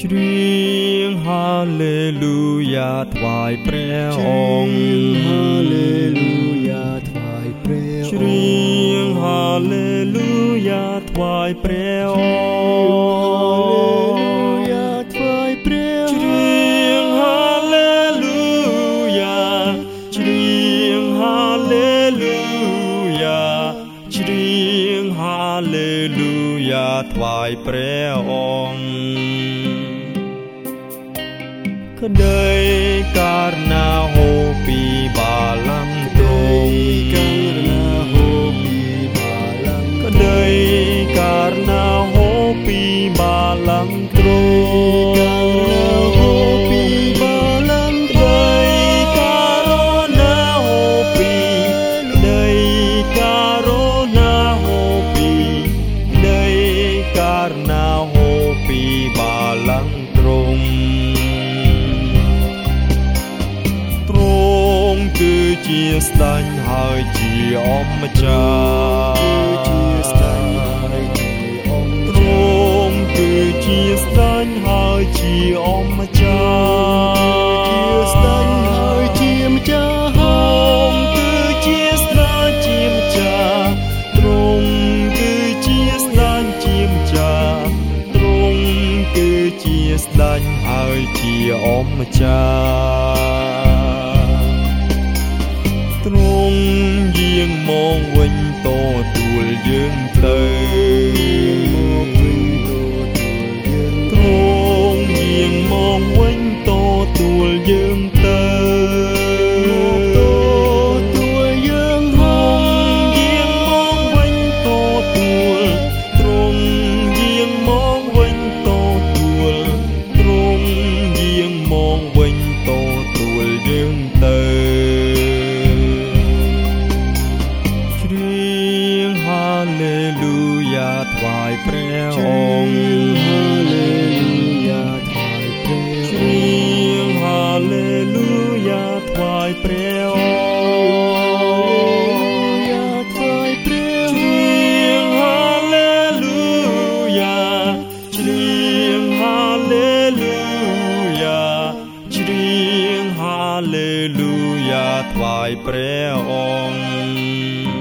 ច្រៀងហាឡេលូយ៉ាថ្វាយព្រះអង្គហាឡេលូយ៉ាថ្វាយព្រះច្រៀងហាឡេលូយ៉ាថ្វាយព្រះ យ៉ាថ្វាយព្រះអង្គក្តី បាឡាំទ្រង់ជាស្ដាញ់ហើយជាអម្ចាស់ជាស្ដាញ់ហើយជាអម្ចាស់ទ្រង់គឺជាស្ដាញ់ហើយជាអម្ចាស់ ដាញ់ហើយជាអម្ចាស់ទ្រង់យាងមកវិញតទួលយើងទៅទ្រ យព្រះអង្គយ៉ាថ្វាយព្រះច្រៀងហាឡេលូយ៉ាច្រៀងហាឡេលូយ៉ាច្រៀងហាឡេលូយ៉ាថ្វាយព្រះអង្គ